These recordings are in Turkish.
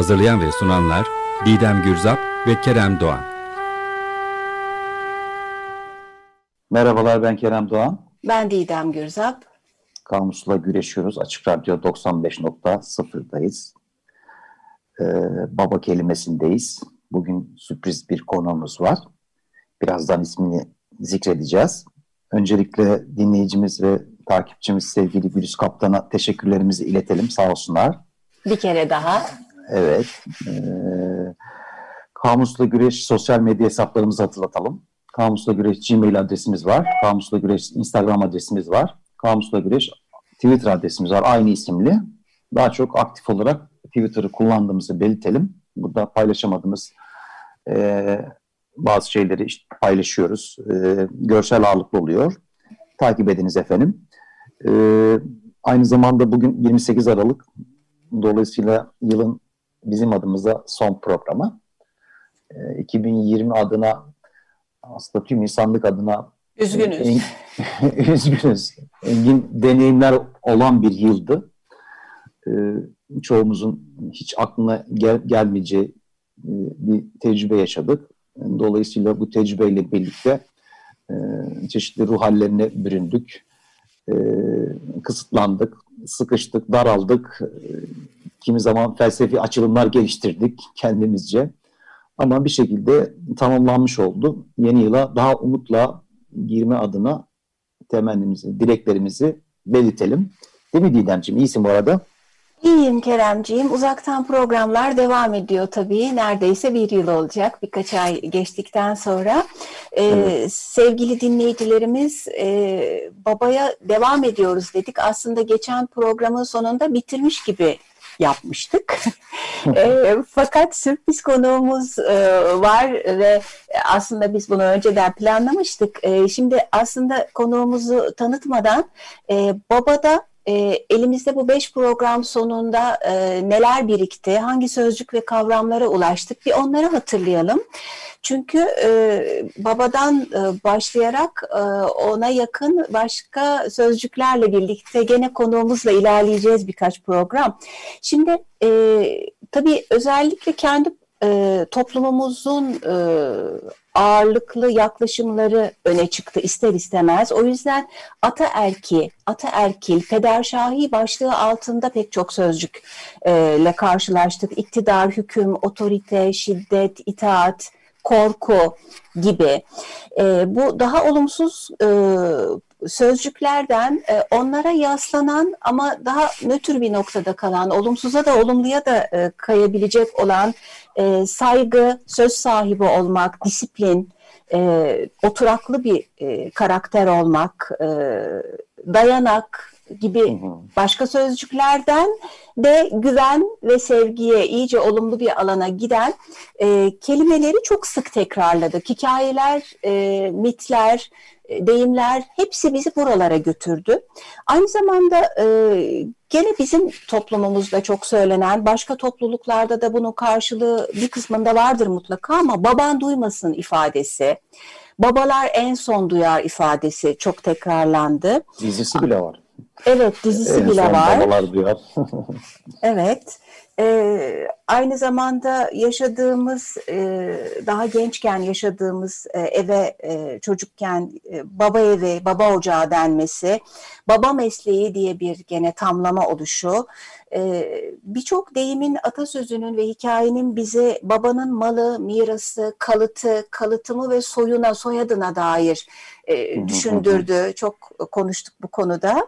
Hazırlayan ve sunanlar Didem Gürzap ve Kerem Doğan. Merhabalar ben Kerem Doğan. Ben Didem Gürzap. Kamusla güreşiyoruz. Açık Radyo 95.0'dayız. Ee, baba kelimesindeyiz. Bugün sürpriz bir konuğumuz var. Birazdan ismini zikredeceğiz. Öncelikle dinleyicimiz ve takipçimiz sevgili Gülüz Kaptan'a teşekkürlerimizi iletelim. Sağ olsunlar. Bir kere daha. Evet. E, Kamusla Güreş sosyal medya hesaplarımızı hatırlatalım. Kamusla Güreş Gmail adresimiz var. Kamusla Güreş Instagram adresimiz var. Kamusla Güreş Twitter adresimiz var. Aynı isimli. Daha çok aktif olarak Twitter'ı kullandığımızı belirtelim. Burada paylaşamadığımız e, bazı şeyleri işte paylaşıyoruz. E, görsel ağırlıklı oluyor. Takip ediniz efendim. E, aynı zamanda bugün 28 Aralık. Dolayısıyla yılın bizim adımıza son programı. E, 2020 adına aslında tüm insanlık adına üzgünüz. En, üzgünüz. Engin deneyimler olan bir yıldı. E, çoğumuzun hiç aklına gel, gelmeyeceği e, bir tecrübe yaşadık. Dolayısıyla bu tecrübeyle birlikte e, çeşitli ruh hallerine büründük. E, kısıtlandık, sıkıştık, daraldık. E, kimi zaman felsefi açılımlar geliştirdik kendimizce. Ama bir şekilde tamamlanmış oldu. Yeni yıla daha umutla girme adına temennimizi, dileklerimizi belirtelim. Değil mi Didemciğim? İyisin bu arada. İyiyim Keremciğim. Uzaktan programlar devam ediyor tabii. Neredeyse bir yıl olacak birkaç ay geçtikten sonra. Ee, evet. Sevgili dinleyicilerimiz e, babaya devam ediyoruz dedik. Aslında geçen programın sonunda bitirmiş gibi yapmıştık. e, fakat sürpriz konuğumuz e, var ve aslında biz bunu önceden planlamıştık. E, şimdi aslında konuğumuzu tanıtmadan e, babada e, elimizde bu beş program sonunda e, neler birikti, hangi sözcük ve kavramlara ulaştık bir onları hatırlayalım. Çünkü e, babadan e, başlayarak e, ona yakın başka sözcüklerle birlikte gene konuğumuzla ilerleyeceğiz birkaç program. Şimdi e, tabii özellikle kendi e, toplumumuzun e, ağırlıklı yaklaşımları öne çıktı ister istemez. O yüzden ataerki, ataerkil, pederşahi başlığı altında pek çok sözcükle karşılaştık. İktidar, hüküm, otorite, şiddet, itaat, korku gibi. E, bu daha olumsuz e, sözcüklerden e, onlara yaslanan ama daha nötr bir noktada kalan, olumsuza da olumluya da e, kayabilecek olan e, saygı, söz sahibi olmak, disiplin, e, oturaklı bir e, karakter olmak, e, dayanak gibi başka sözcüklerden de güven ve sevgiye iyice olumlu bir alana giden e, kelimeleri çok sık tekrarladık. Hikayeler, e, mitler, e, deyimler hepsi bizi buralara götürdü. Aynı zamanda e, gene bizim toplumumuzda çok söylenen, başka topluluklarda da bunun karşılığı bir kısmında vardır mutlaka ama baban duymasın ifadesi, babalar en son duyar ifadesi çok tekrarlandı. Dizisi bile var. Evet dizisi en bile var. Duyar. evet. E, aynı zamanda yaşadığımız, e, daha gençken yaşadığımız e, eve e, çocukken e, baba evi, baba ocağı denmesi, baba mesleği diye bir gene tamlama oluşu, e, birçok deyimin, atasözünün ve hikayenin bizi babanın malı, mirası, kalıtı, kalıtımı ve soyuna, soyadına dair e, düşündürdü. Çok konuştuk bu konuda.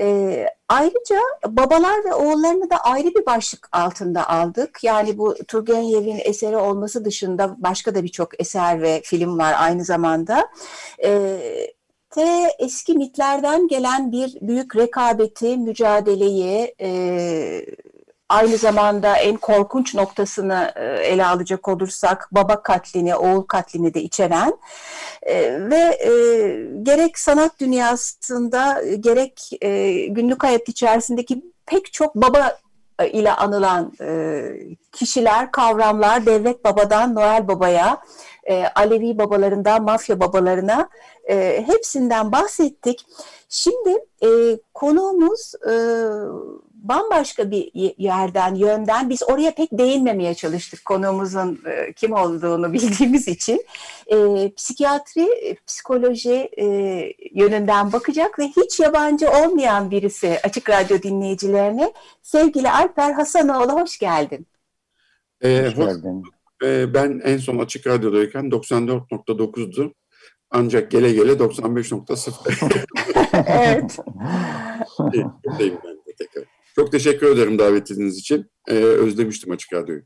E, ayrıca babalar ve oğullarını da ayrı bir başlık altında aldık. Yani bu Turgenev'in eseri olması dışında başka da birçok eser ve film var aynı zamanda. E, ve eski mitlerden gelen bir büyük rekabeti, mücadeleyi, e, aynı zamanda en korkunç noktasını e, ele alacak olursak baba katlini, oğul katlini de içeren e, ve e, gerek sanat dünyasında gerek günlük hayat içerisindeki pek çok baba ile anılan kişiler, kavramlar devlet babadan Noel babaya, Alevi babalarından mafya babalarına e, hepsinden bahsettik. Şimdi e, konuğumuz e, bambaşka bir yerden, yönden biz oraya pek değinmemeye çalıştık konuğumuzun e, kim olduğunu bildiğimiz için. E, psikiyatri, psikoloji e, yönünden bakacak ve hiç yabancı olmayan birisi Açık Radyo dinleyicilerine. Sevgili Alper Hasanoğlu hoş geldin. Ee, hoş geldin. E, ben en son Açık Radyo'dayken 94.9'du. Ancak gele gele 95.0. evet. Buradayım ben de tekrar. Çok teşekkür ederim davetiniz için. Ee, özlemiştim Açık Radyo'yu.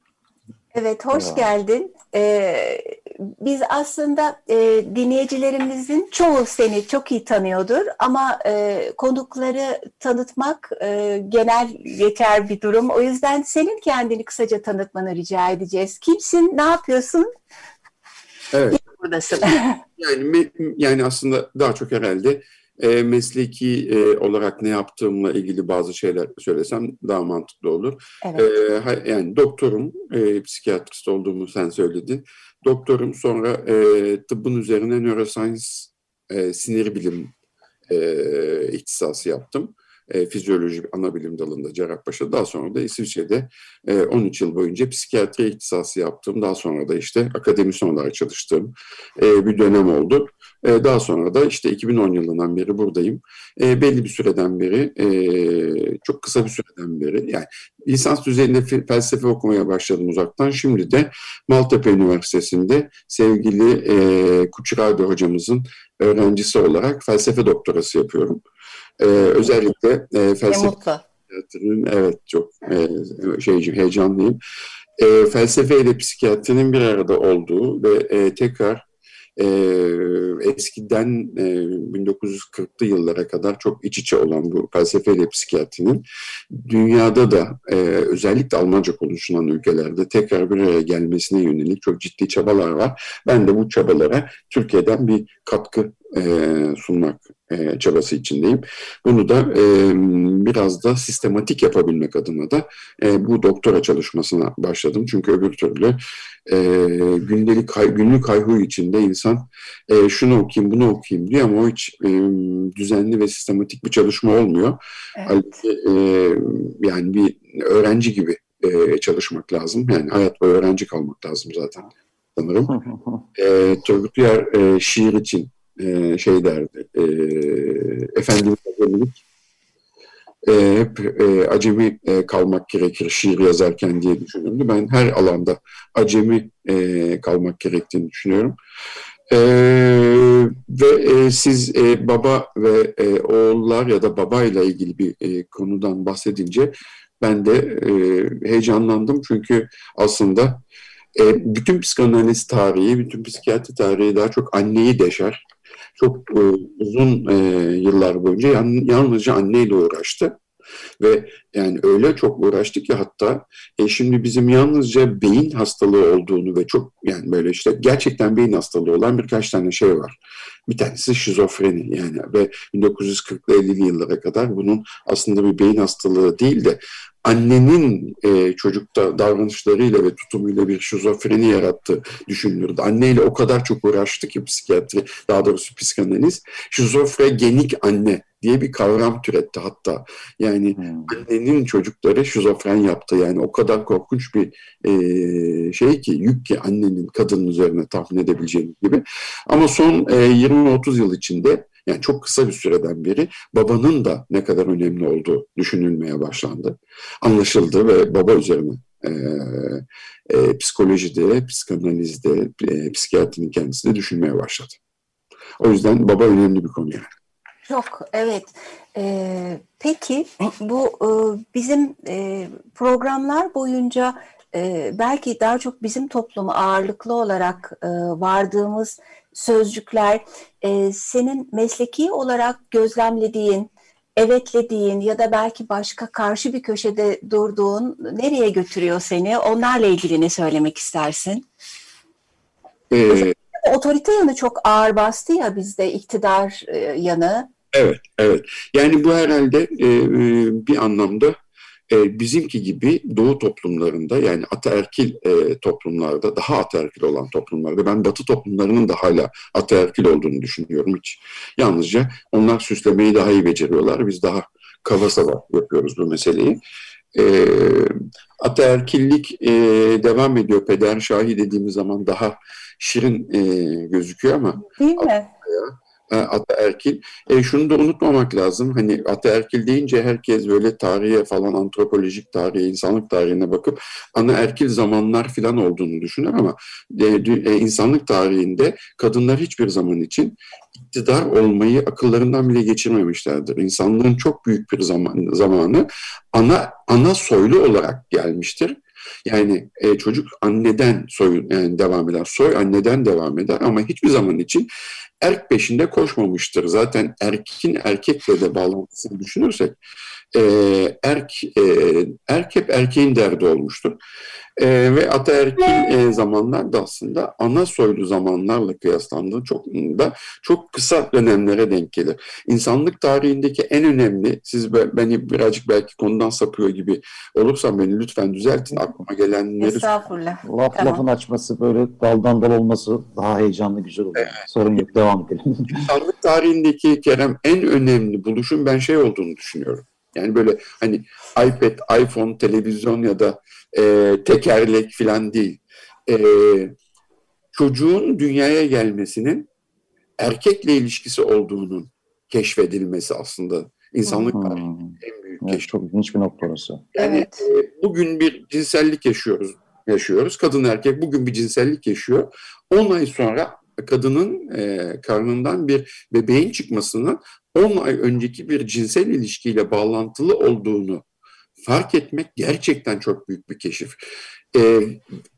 Evet, hoş evet. geldin. Ee, biz aslında e, dinleyicilerimizin çoğu seni çok iyi tanıyordur ama e, konukları tanıtmak e, genel yeter bir durum. O yüzden senin kendini kısaca tanıtmanı rica edeceğiz. Kimsin, ne yapıyorsun? Evet. Buradasın. yani yani aslında daha çok herhalde e, mesleki e, olarak ne yaptığımla ilgili bazı şeyler söylesem daha mantıklı olur. Evet. E, yani doktorum, e, psikiyatrist olduğumu sen söyledin. Doktorum sonra e, tıbbın üzerine neuroscience, e, sinir bilim e, ihtisası yaptım e, fizyoloji ana bilim dalında Cerrahpaşa. Daha sonra da İsviçre'de e, 13 yıl boyunca psikiyatri ihtisası yaptım. Daha sonra da işte akademisyen olarak çalıştığım e, bir dönem oldu. E, daha sonra da işte 2010 yılından beri buradayım. E, belli bir süreden beri, e, çok kısa bir süreden beri yani lisans düzeyinde felsefe okumaya başladım uzaktan. Şimdi de Maltepe Üniversitesi'nde sevgili e, Kuçurade hocamızın öğrencisi olarak felsefe doktorası yapıyorum. Ee, özellikle e, felsefe evet çok e, şey heyecanlıyım. E, felsefe ile psikiyatrinin bir arada olduğu ve e, tekrar e, eskiden e, 1940'lı yıllara kadar çok iç içe olan bu felsefe ile psikiyatrinin dünyada da e, özellikle Almanca konuşulan ülkelerde tekrar bir araya gelmesine yönelik çok ciddi çabalar var. Ben de bu çabalara Türkiye'den bir katkı e, sunmak e, çabası içindeyim. Bunu da e, biraz da sistematik yapabilmek adına da e, bu doktora çalışmasına başladım. Çünkü öbür türlü e, gündelik günlük hayhu içinde insan e, şunu okuyayım, bunu okuyayım diyor ama o hiç e, düzenli ve sistematik bir çalışma olmuyor. Evet. E, yani bir öğrenci gibi e, çalışmak lazım. Yani hayat boyu öğrenci kalmak lazım zaten sanırım. e, Turgut Uyar e, şiir için e, şey derdi. E, Efendimiz acemilik e, hep e, acemi e, kalmak gerekir şiir yazarken diye düşünürdü. Ben her alanda acemi e, kalmak gerektiğini düşünüyorum. E, ve e, siz e, baba ve e, oğullar ya da babayla ilgili bir e, konudan bahsedince ben de e, heyecanlandım çünkü aslında e, bütün psikanaliz tarihi, bütün psikiyatri tarihi daha çok anneyi deşer çok e, uzun e, yıllar boyunca yan, yalnızca anneyle uğraştı. Ve yani öyle çok uğraştık ki hatta e, şimdi bizim yalnızca beyin hastalığı olduğunu ve çok yani böyle işte gerçekten beyin hastalığı olan birkaç tane şey var. Bir tanesi şizofreni yani ve 1940'lı 50'li yıllara kadar bunun aslında bir beyin hastalığı değil de annenin e, çocukta davranışlarıyla ve tutumuyla bir şizofreni yarattığı düşünülürdü. Anneyle o kadar çok uğraştı ki psikiyatri, daha doğrusu psikanaliz. Şizofregenik anne diye bir kavram türetti hatta. Yani hmm. annenin çocukları şizofren yaptı. Yani o kadar korkunç bir e, şey ki, yük ki annenin kadının üzerine tahmin edebileceğiniz gibi. Ama son e, 20-30 yıl içinde yani çok kısa bir süreden beri babanın da ne kadar önemli olduğu düşünülmeye başlandı. Anlaşıldı ve baba üzerine e, e, psikolojide, psikanalizde, e, psikiyatrinin kendisi de düşünmeye başladı. O yüzden baba önemli bir konu yani. Çok, evet. Ee, peki bu e, bizim e, programlar boyunca e, belki daha çok bizim toplumu ağırlıklı olarak e, vardığımız sözcükler e, senin mesleki olarak gözlemlediğin evetlediğin ya da belki başka karşı bir köşede durduğun nereye götürüyor seni? Onlarla ilgili ne söylemek istersin? Ee, otorite yanı çok ağır bastı ya bizde iktidar e, yanı. Evet, evet. Yani bu herhalde e, e bir anlamda e, bizimki gibi doğu toplumlarında yani ataerkil e, toplumlarda daha ataerkil olan toplumlarda ben batı toplumlarının da hala ataerkil olduğunu düşünüyorum hiç. Yalnızca onlar süslemeyi daha iyi beceriyorlar. Biz daha kaba saba yapıyoruz bu meseleyi. E, ataerkillik e, devam ediyor. Peder Şahi dediğimiz zaman daha şirin e, gözüküyor ama Değil mi? E, ataerkil. E, şunu da unutmamak lazım. Hani ataerkil deyince herkes böyle tarihe falan antropolojik tarihe, insanlık tarihine bakıp anaerkil zamanlar falan olduğunu düşünür ama e, e, insanlık tarihinde kadınlar hiçbir zaman için iktidar olmayı akıllarından bile geçirmemişlerdir. İnsanlığın çok büyük bir zaman, zamanı ana ana soylu olarak gelmiştir. Yani e, çocuk anneden soy yani devam eder, soy anneden devam eder ama hiçbir zaman için erk peşinde koşmamıştır. Zaten erkin erkekle de bağlantısını düşünürsek e, erk, e, erk hep erkeğin derdi olmuştur. E, ve ataerkil e, zamanlar da aslında ana soylu zamanlarla kıyaslandığı çok da çok kısa dönemlere denk gelir. İnsanlık tarihindeki en önemli, siz beni birazcık belki konudan sapıyor gibi olursam beni lütfen düzeltin aklıma gelenleri. Estağfurullah. Laf, tamam. Lafın açması böyle daldan dal olması daha heyecanlı güzel oluyor. Evet. Sorun yok devam edelim. İnsanlık tarihindeki Kerem en önemli buluşun ben şey olduğunu düşünüyorum. Yani böyle hani iPad, iPhone, televizyon ya da e, tekerlek falan değil. E, çocuğun dünyaya gelmesinin erkekle ilişkisi olduğunun keşfedilmesi aslında insanlık hmm. en büyük evet, keşif. Çok ilginç bir nokta orası. Yani evet. e, bugün bir cinsellik yaşıyoruz yaşıyoruz. Kadın erkek bugün bir cinsellik yaşıyor. 10 ay sonra kadının e, karnından bir bebeğin çıkmasının 10 ay önceki bir cinsel ilişkiyle bağlantılı olduğunu fark etmek gerçekten çok büyük bir keşif. Ee,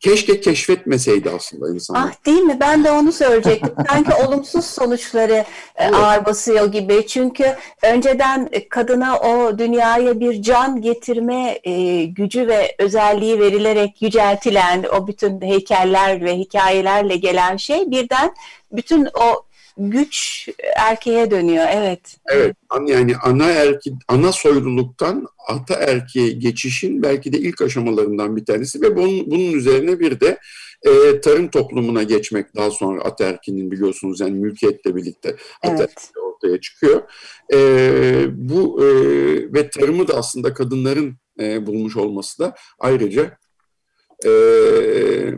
keşke keşfetmeseydi aslında insanlar. Ah değil mi? Ben de onu söyleyecektim. Sanki olumsuz sonuçları e, evet. ağır basıyor gibi. Çünkü önceden kadına o dünyaya bir can getirme e, gücü ve özelliği verilerek yüceltilen o bütün heykeller ve hikayelerle gelen şey birden bütün o güç erkeğe dönüyor. Evet. Evet. Yani ana erki ana soyluluktan ata erkeğe geçişin belki de ilk aşamalarından bir tanesi ve bunun, bunun üzerine bir de e, tarım toplumuna geçmek daha sonra ataerkinin biliyorsunuz yani mülkiyetle birlikte ataerki evet. ortaya çıkıyor. E, bu e, ve tarımı da aslında kadınların e, bulmuş olması da ayrıca e,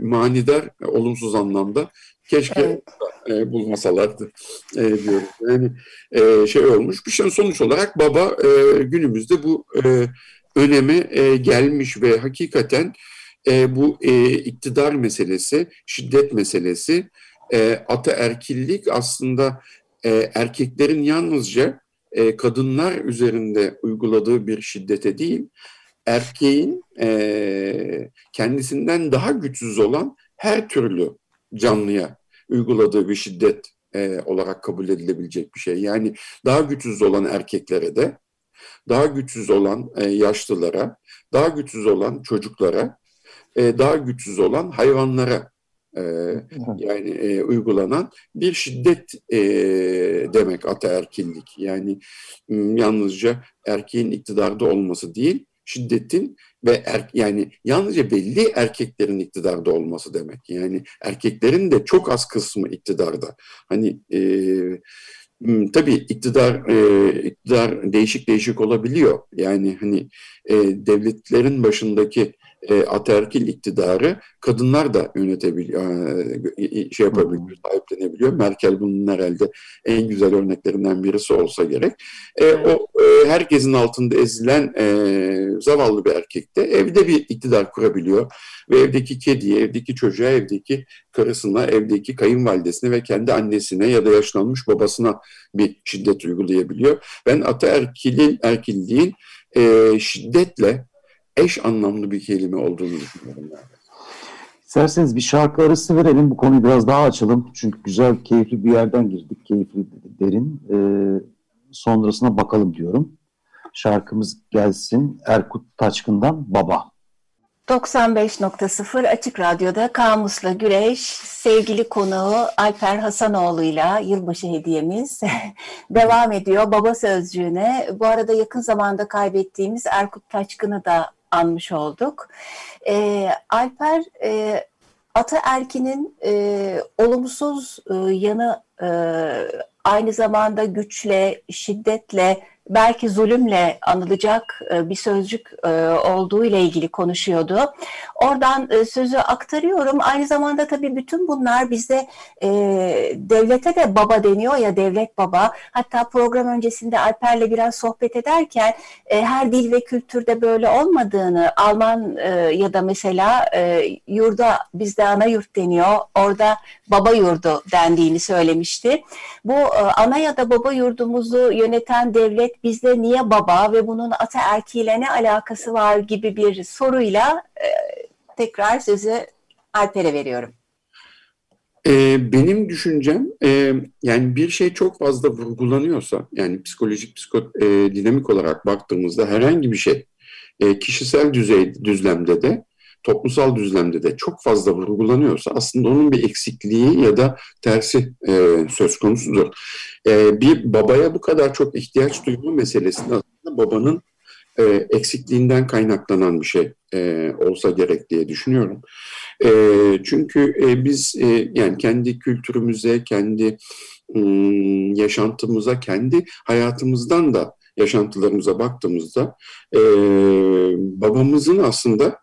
manidar, olumsuz anlamda Keşke evet. e, bulmasalardı e, diyorum. Yani e, şey olmuş. Bir şey sonuç olarak baba e, günümüzde bu e, öneme e, gelmiş ve hakikaten e, bu e, iktidar meselesi, şiddet meselesi, e, ataerkillik aslında e, erkeklerin yalnızca e, kadınlar üzerinde uyguladığı bir şiddete değil, erkeğin e, kendisinden daha güçsüz olan her türlü canlıya uyguladığı bir şiddet e, olarak kabul edilebilecek bir şey. Yani daha güçsüz olan erkeklere de, daha güçsüz olan e, yaşlılara, daha güçsüz olan çocuklara, e, daha güçsüz olan hayvanlara e, yani e, uygulanan bir şiddet e, demek ataerkillik. Yani yalnızca erkeğin iktidarda olması değil, şiddetin ve er, yani yalnızca belli erkeklerin iktidarda olması demek. Yani erkeklerin de çok az kısmı iktidarda. Hani e, tabii iktidar e, iktidar değişik değişik olabiliyor. Yani hani e, devletlerin başındaki e, ataerkil iktidarı kadınlar da yönetebiliyor, e, şey yapabiliyor, sahiplenebiliyor. Merkel bunun herhalde en güzel örneklerinden birisi olsa gerek. E, o e, herkesin altında ezilen e, zavallı bir erkek de evde bir iktidar kurabiliyor ve evdeki kediye, evdeki çocuğa, evdeki karısına, evdeki kayınvalidesine ve kendi annesine ya da yaşlanmış babasına bir şiddet uygulayabiliyor. Ben ataerkilin erkilliğin e, şiddetle eş anlamlı bir kelime olduğunu düşünüyorum. Yani. İsterseniz bir şarkı arası verelim. Bu konuyu biraz daha açalım. Çünkü güzel, keyifli bir yerden girdik. Keyifli, derin. Ee, sonrasına bakalım diyorum. Şarkımız gelsin Erkut Taçkın'dan Baba. 95.0 Açık Radyo'da Kamus'la Güreş sevgili konuğu Alper Hasanoğlu'yla yılbaşı hediyemiz devam ediyor baba sözcüğüne. Bu arada yakın zamanda kaybettiğimiz Erkut Taçkın'ı da anmış olduk. Ee, Alper e, Ataerki'nin e, olumsuz e, yanı e, aynı zamanda güçle, şiddetle belki zulümle anılacak e, bir sözcük e, olduğu ile ilgili konuşuyordu. Oradan e, sözü aktarıyorum. Aynı zamanda tabii bütün bunlar bizde devlete de baba deniyor ya devlet baba. Hatta program öncesinde Alper'le biraz sohbet ederken her dil ve kültürde böyle olmadığını Alman ya da mesela yurda bizde ana yurt deniyor. Orada baba yurdu dendiğini söylemişti. Bu ana ya da baba yurdumuzu yöneten devlet bizde niye baba ve bunun ataerkiyle ne alakası var gibi bir soruyla e, tekrar sözü Alper'e veriyorum. E, benim düşüncem e, yani bir şey çok fazla vurgulanıyorsa yani psikolojik psiko, e, dinamik olarak baktığımızda herhangi bir şey e, kişisel düzey düzlemde de toplumsal düzlemde de çok fazla vurgulanıyorsa aslında onun bir eksikliği ya da tersi e, söz konusudur. E, bir babaya bu kadar çok ihtiyaç duyma meselesi aslında babanın e, eksikliğinden kaynaklanan bir şey e, olsa gerek diye düşünüyorum. E, çünkü e, biz e, yani kendi kültürümüze, kendi e, yaşantımıza, kendi hayatımızdan da yaşantılarımıza baktığımızda e, babamızın aslında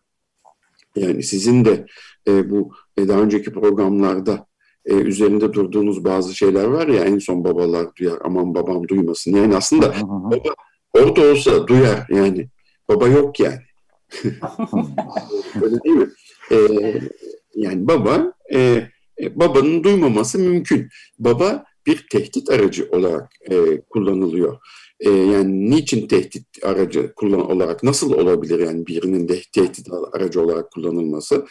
yani sizin de e, bu e, daha önceki programlarda e, üzerinde durduğunuz bazı şeyler var ya en son babalar duyar aman babam duymasın. Yani aslında baba orada olsa duyar yani. Baba yok yani. Öyle değil mi? E, yani baba e, e, babanın duymaması mümkün. Baba bir tehdit aracı olarak e, kullanılıyor e, yani niçin tehdit aracı kullan olarak nasıl olabilir yani birinin de tehdit aracı olarak kullanılması?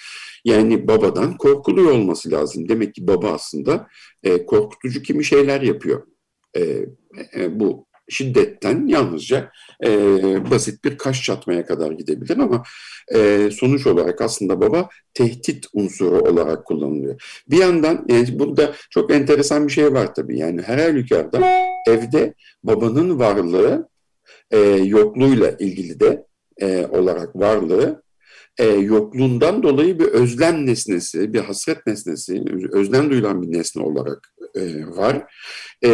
Yani babadan korkuluyor olması lazım. Demek ki baba aslında e, korkutucu kimi şeyler yapıyor. E, e, bu şiddetten yalnızca e, basit bir kaş çatmaya kadar gidebilir ama e, sonuç olarak aslında baba tehdit unsuru olarak kullanılıyor. Bir yandan yani burada çok enteresan bir şey var tabii yani her halükarda evde babanın varlığı e, yokluğuyla ilgili de e, olarak varlığı e, yokluğundan dolayı bir özlem nesnesi, bir hasret nesnesi, özlem duyulan bir nesne olarak e, var. E,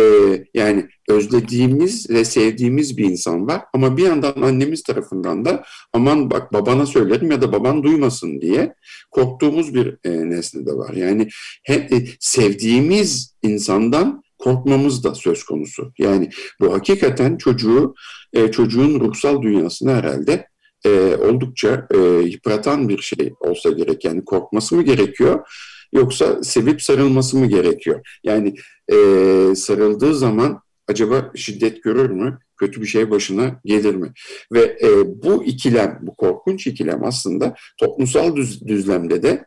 yani özlediğimiz ve sevdiğimiz bir insan var ama bir yandan annemiz tarafından da aman bak babana söylerim ya da baban duymasın diye korktuğumuz bir e, nesne de var. Yani he, e, sevdiğimiz insandan korkmamız da söz konusu. Yani bu hakikaten çocuğu, e, çocuğun ruhsal dünyasını herhalde e, oldukça e, yıpratan bir şey olsa gerek. Yani korkması mı gerekiyor yoksa sevip sarılması mı gerekiyor? Yani e, sarıldığı zaman acaba şiddet görür mü? Kötü bir şey başına gelir mi? Ve e, bu ikilem, bu korkunç ikilem aslında toplumsal düz, düzlemde de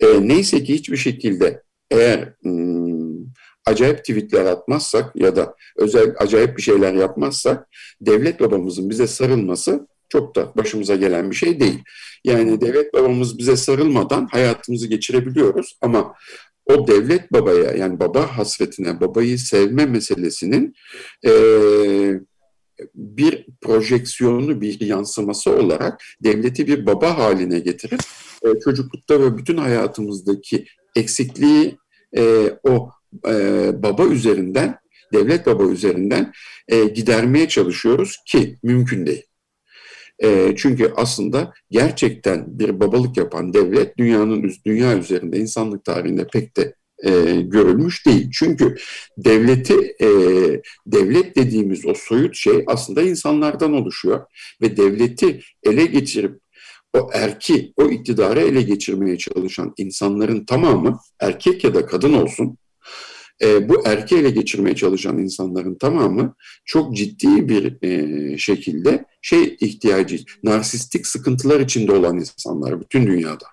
e, neyse ki hiçbir şekilde eğer hmm, acayip tweetler atmazsak ya da özel acayip bir şeyler yapmazsak devlet babamızın bize sarılması çok da başımıza gelen bir şey değil. Yani devlet babamız bize sarılmadan hayatımızı geçirebiliyoruz ama o devlet babaya yani baba hasretine, babayı sevme meselesinin e, bir projeksiyonu, bir yansıması olarak devleti bir baba haline getirip e, çocuklukta ve bütün hayatımızdaki eksikliği e, o e, baba üzerinden, devlet baba üzerinden e, gidermeye çalışıyoruz ki mümkün değil. E, çünkü aslında gerçekten bir babalık yapan devlet dünyanın dünya üzerinde insanlık tarihinde pek de e, görülmüş değil. Çünkü devleti e, devlet dediğimiz o soyut şey aslında insanlardan oluşuyor ve devleti ele geçirip o erki, o iktidarı ele geçirmeye çalışan insanların tamamı erkek ya da kadın olsun e, bu erkeği ele geçirmeye çalışan insanların tamamı çok ciddi bir e, şekilde şey ihtiyacı, narsistik sıkıntılar içinde olan insanlar bütün dünyada.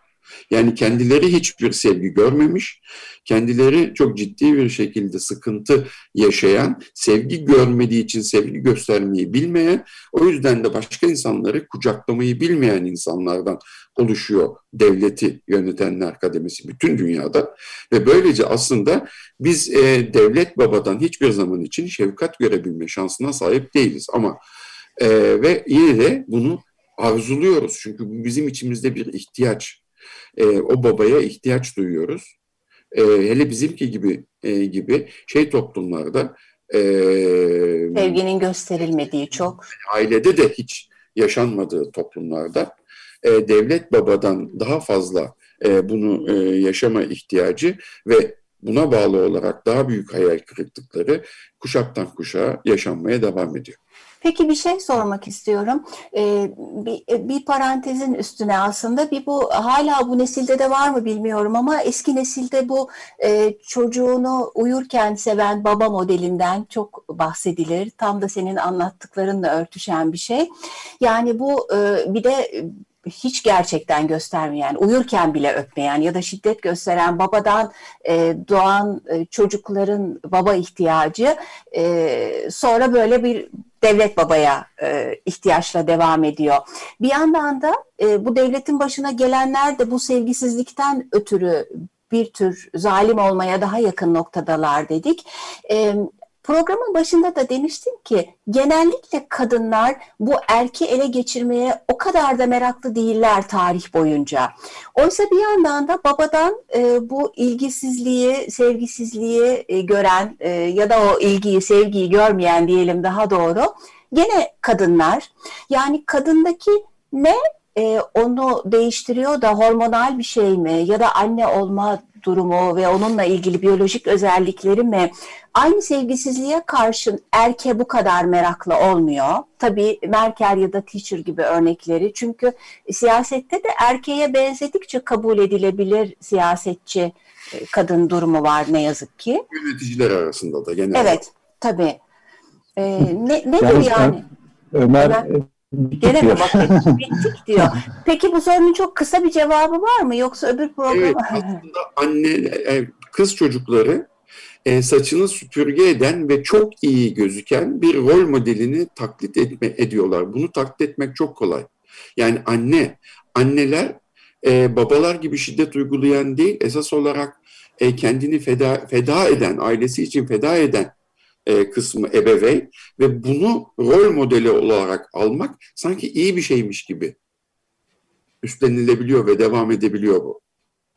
Yani kendileri hiçbir sevgi görmemiş, kendileri çok ciddi bir şekilde sıkıntı yaşayan, sevgi görmediği için sevgi göstermeyi bilmeyen, o yüzden de başka insanları kucaklamayı bilmeyen insanlardan oluşuyor devleti yönetenler kademesi bütün dünyada. Ve böylece aslında biz e, devlet babadan hiçbir zaman için şefkat görebilme şansına sahip değiliz. Ama e, ve yine de bunu arzuluyoruz. Çünkü bu bizim içimizde bir ihtiyaç. E, o babaya ihtiyaç duyuyoruz. E, hele bizimki gibi e, gibi şey toplumlarda e, sevginin gösterilmediği çok ailede de hiç yaşanmadığı toplumlarda e, devlet babadan daha fazla e, bunu e, yaşama ihtiyacı ve buna bağlı olarak daha büyük hayal kırıklıkları kuşaktan kuşağa yaşanmaya devam ediyor. Peki bir şey sormak istiyorum. Ee, bir, bir parantezin üstüne aslında bir bu hala bu nesilde de var mı bilmiyorum ama eski nesilde bu e, çocuğunu uyurken seven baba modelinden çok bahsedilir. Tam da senin anlattıklarınla örtüşen bir şey. Yani bu e, bir de hiç gerçekten göstermeyen, uyurken bile öpmeyen ya da şiddet gösteren babadan e, doğan e, çocukların baba ihtiyacı e, sonra böyle bir devlet babaya e, ihtiyaçla devam ediyor. Bir yandan da e, bu devletin başına gelenler de bu sevgisizlikten ötürü bir tür zalim olmaya daha yakın noktadalar dedik. E, Programın başında da demiştim ki genellikle kadınlar bu erki ele geçirmeye o kadar da meraklı değiller tarih boyunca. Oysa bir yandan da babadan e, bu ilgisizliği, sevgisizliği e, gören e, ya da o ilgiyi, sevgiyi görmeyen diyelim daha doğru gene kadınlar. Yani kadındaki ne e, onu değiştiriyor da hormonal bir şey mi ya da anne olma durumu ve onunla ilgili biyolojik özellikleri mi aynı sevgisizliğe karşın erke bu kadar meraklı olmuyor. Tabii Merkel ya da Teacher gibi örnekleri çünkü siyasette de erkeğe benzedikçe kabul edilebilir siyasetçi e, kadın durumu var ne yazık ki. Yöneticiler arasında da genelde. Evet tabii. Ee, ne, nedir yani? Ömer, Ömer Gene mi bakın? Bittik diyor. Peki bu sorunun çok kısa bir cevabı var mı? Yoksa öbür program... Evet aslında anne, e, kız çocukları e, saçını süpürge eden ve çok iyi gözüken bir rol modelini taklit etme, ediyorlar. Bunu taklit etmek çok kolay. Yani anne, anneler e, babalar gibi şiddet uygulayan değil, esas olarak e, kendini feda, feda eden, ailesi için feda eden e, kısmı ebeveyn ve bunu rol modeli olarak almak sanki iyi bir şeymiş gibi üstlenilebiliyor ve devam edebiliyor bu.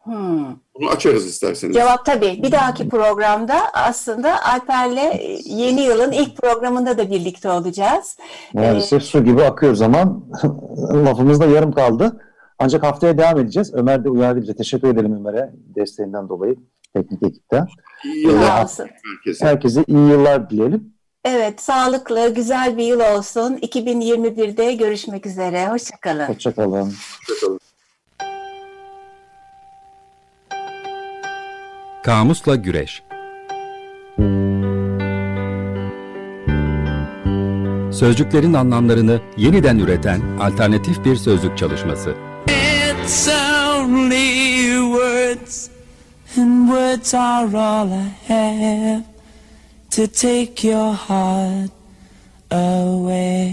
Hmm. Bunu açarız isterseniz. Cevap tabii. Bir dahaki programda aslında Alper'le yeni yılın ilk programında da birlikte olacağız. Maalesef ee, su gibi akıyor zaman. Lafımız da yarım kaldı. Ancak haftaya devam edeceğiz. Ömer de uyardı bize. Teşekkür edelim Ömer'e desteğinden dolayı teknik ekipten. İyi yıllar. Herkese. herkese iyi yıllar dileyelim. Evet, sağlıklı, güzel bir yıl olsun. 2021'de görüşmek üzere. Hoşçakalın. Hoşçakalın. Hoşçakalın. Kamusla Güreş Sözcüklerin anlamlarını yeniden üreten alternatif bir sözlük çalışması. It's only words and words are all I have to take your heart away.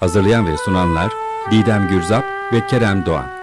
Hazırlayan ve sunanlar Didem Gürzap ve Kerem Doğan.